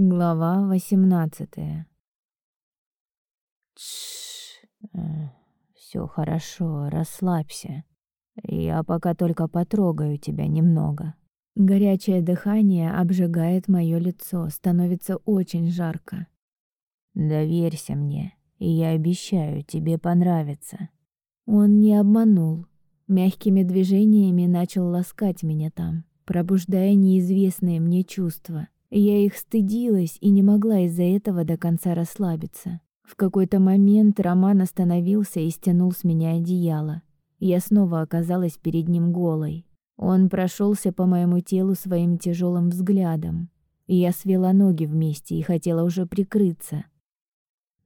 Глава 18. Тш. Все хорошо, расслабься. Я пока только потрогаю тебя немного. Горячее дыхание обжигает моё лицо, становится очень жарко. Доверься мне, и я обещаю, тебе понравится. Он не обманул. Мягкими движениями начал ласкать меня там, пробуждая неизвестные мне чувства. Я их стыдилась и не могла из-за этого до конца расслабиться. В какой-то момент Роман остановился и стянул с меня одеяло. Я снова оказалась перед ним голой. Он прошелся по моему телу своим тяжелым взглядом. Я свела ноги вместе и хотела уже прикрыться.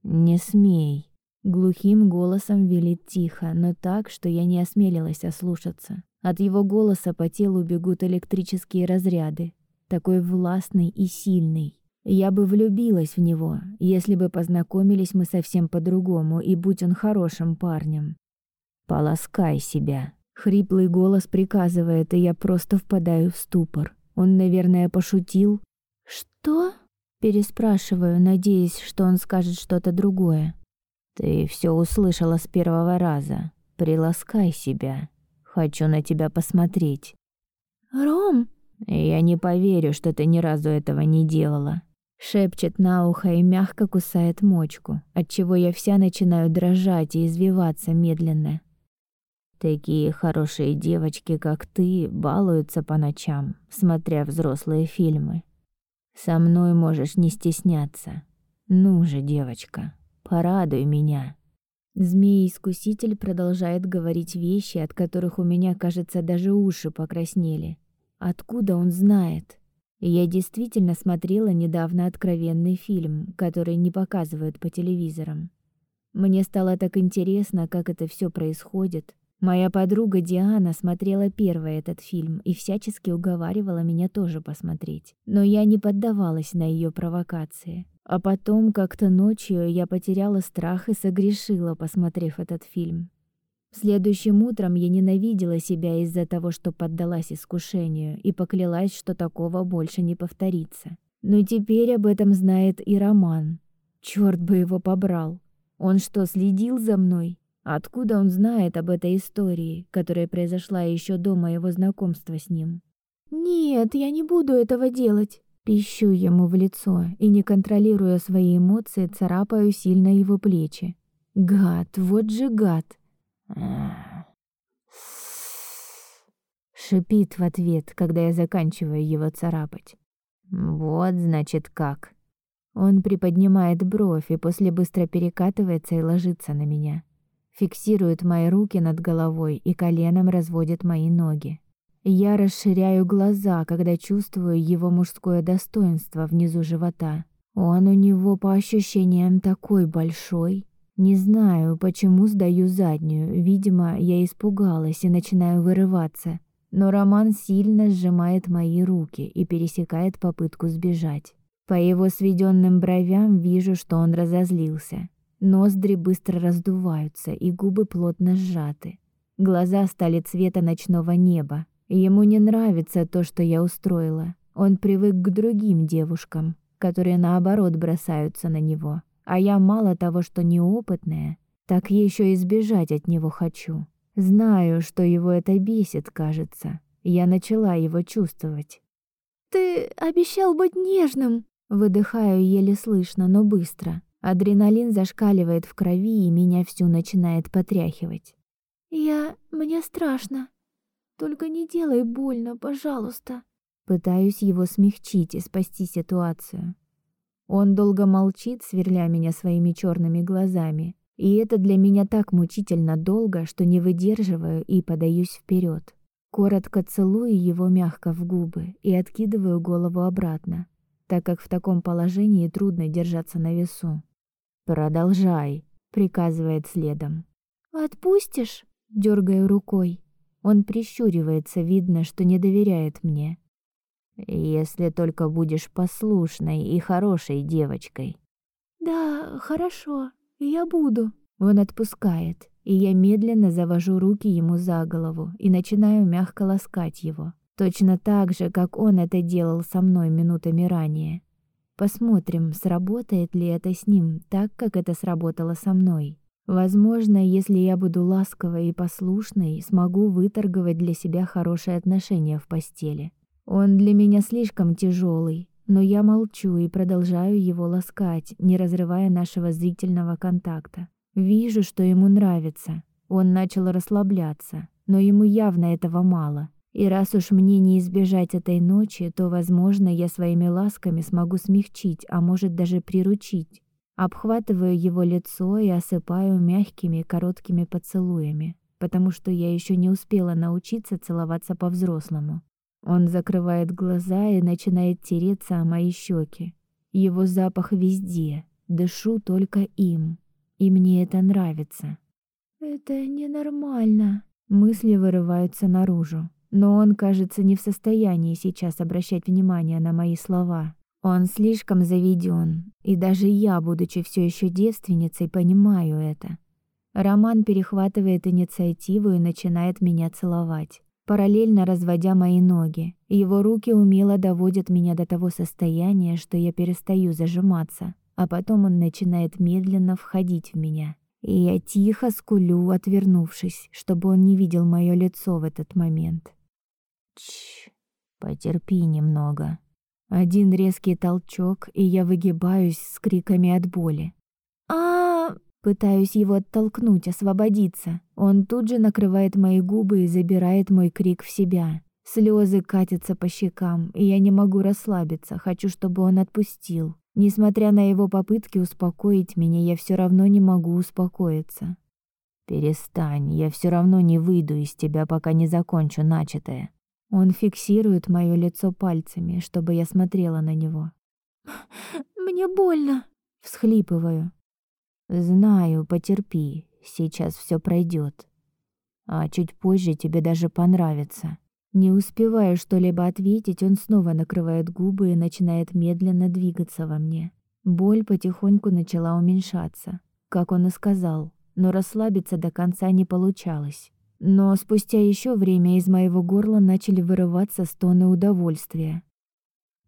«Не смей», — глухим голосом велит тихо, но так, что я не осмелилась ослушаться. От его голоса по телу бегут электрические разряды, такой властный и сильный. Я бы влюбилась в него, если бы познакомились мы совсем по-другому, и будь он хорошим парнем. Полоскай себя. Хриплый голос приказывает, и я просто впадаю в ступор. Он, наверное, пошутил. Что? Переспрашиваю, надеясь, что он скажет что-то другое. Ты все услышала с первого раза. Приласкай себя. Хочу на тебя посмотреть. Ром, «Я не поверю, что ты ни разу этого не делала», — шепчет на ухо и мягко кусает мочку, отчего я вся начинаю дрожать и извиваться медленно. Такие хорошие девочки, как ты, балуются по ночам, смотря взрослые фильмы. Со мной можешь не стесняться. Ну же, девочка, порадуй меня. Змей-искуситель продолжает говорить вещи, от которых у меня, кажется, даже уши покраснели. Откуда он знает? Я действительно смотрела недавно откровенный фильм, который не показывают по телевизорам. Мне стало так интересно, как это все происходит. Моя подруга Диана смотрела первый этот фильм и всячески уговаривала меня тоже посмотреть. Но я не поддавалась на ее провокации. А потом как-то ночью я потеряла страх и согрешила, посмотрев этот фильм. Следующим утром я ненавидела себя из-за того, что поддалась искушению, и поклялась, что такого больше не повторится. Но теперь об этом знает и Роман. Чёрт бы его побрал. Он что, следил за мной? Откуда он знает об этой истории, которая произошла еще до моего знакомства с ним? Нет, я не буду этого делать. Пищу ему в лицо и, не контролируя свои эмоции, царапаю сильно его плечи. Гад, вот же гад. Шипит в ответ, когда я заканчиваю его царапать. Вот, значит, как. Он приподнимает бровь и после быстро перекатывается и ложится на меня. Фиксирует мои руки над головой и коленом разводит мои ноги. Я расширяю глаза, когда чувствую его мужское достоинство внизу живота. Он у него по ощущениям такой большой, не знаю, почему сдаю заднюю. Видимо, я испугалась и начинаю вырываться. Но Роман сильно сжимает мои руки и пересекает попытку сбежать. По его сведенным бровям вижу, что он разозлился. Ноздри быстро раздуваются, и губы плотно сжаты. Глаза стали цвета ночного неба. Ему не нравится то, что я устроила. Он привык к другим девушкам, которые наоборот бросаются на него. А я мало того, что неопытная, так еще избежать от него хочу. Знаю, что его это бесит, кажется. Я начала его чувствовать. Ты обещал быть нежным, выдыхаю еле слышно, но быстро. Адреналин зашкаливает в крови, и меня всю начинает потряхивать. Я мне страшно. Только не делай больно, пожалуйста. Пытаюсь его смягчить и спасти ситуацию. Он долго молчит, сверля меня своими черными глазами, и это для меня так мучительно долго, что не выдерживаю и подаюсь вперед. Коротко целую его мягко в губы и откидываю голову обратно, так как в таком положении трудно держаться на весу. «Продолжай», — приказывает следом. «Отпустишь?» — дергаю рукой. Он прищуривается, видно, что не доверяет мне. Если только будешь послушной и хорошей девочкой. Да, хорошо, я буду. Он отпускает, и я медленно завожу руки ему за голову и начинаю мягко ласкать его, точно так же, как он это делал со мной минутами ранее. Посмотрим, сработает ли это с ним так, как это сработало со мной. Возможно, если я буду ласковой и послушной, смогу выторговать для себя хорошие отношения в постели. Он для меня слишком тяжелый, но я молчу и продолжаю его ласкать, не разрывая нашего зрительного контакта. Вижу, что ему нравится. Он начал расслабляться, но ему явно этого мало. И раз уж мне не избежать этой ночи, то, возможно, я своими ласками смогу смягчить, а может даже приручить. Обхватываю его лицо и осыпаю мягкими короткими поцелуями, потому что я еще не успела научиться целоваться по-взрослому. Он закрывает глаза и начинает тереться о мои щеки. Его запах везде, дышу только им, и мне это нравится. Это ненормально. Мысли вырываются наружу, но он, кажется, не в состоянии сейчас обращать внимание на мои слова. Он слишком заведен, и даже я, будучи все еще девственницей, понимаю это. Роман перехватывает инициативу и начинает меня целовать, параллельно разводя мои ноги. Его руки умело доводят меня до того состояния, что я перестаю зажиматься, а потом он начинает медленно входить в меня. И я тихо скулю, отвернувшись, чтобы он не видел мое лицо в этот момент. Чш, потерпи немного. Один резкий толчок, и я выгибаюсь с криками от боли. Пытаюсь его оттолкнуть, освободиться. Он тут же накрывает мои губы и забирает мой крик в себя. Слезы катятся по щекам, и я не могу расслабиться, хочу, чтобы он отпустил. Несмотря на его попытки успокоить меня, я все равно не могу успокоиться. Перестань, я все равно не выйду из тебя, пока не закончу начатое. Он фиксирует моё лицо пальцами, чтобы я смотрела на него. Мне больно, всхлипываю. Знаю, потерпи, сейчас все пройдет. А чуть позже тебе даже понравится. Не успеваю что-либо ответить, он снова накрывает губы и начинает медленно двигаться во мне. Боль потихоньку начала уменьшаться, как он и сказал, но расслабиться до конца не получалось. Но спустя еще время из моего горла начали вырываться стоны удовольствия.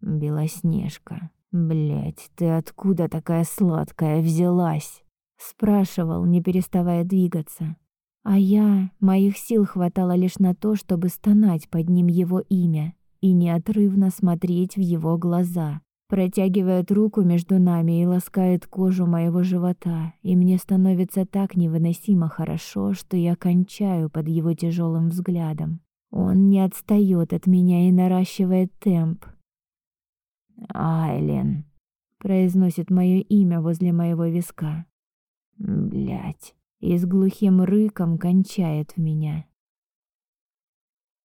«Белоснежка, блядь, ты откуда такая сладкая взялась?» Спрашивал, не переставая двигаться. А я, моих сил хватало лишь на то, чтобы стонать под ним его имя и неотрывно смотреть в его глаза. Протягивает руку между нами и ласкает кожу моего живота, и мне становится так невыносимо хорошо, что я кончаю под его тяжелым взглядом. Он не отстает от меня и наращивает темп. «Айлен», — произносит мое имя возле моего виска. Блять и с глухим рыком кончает в меня.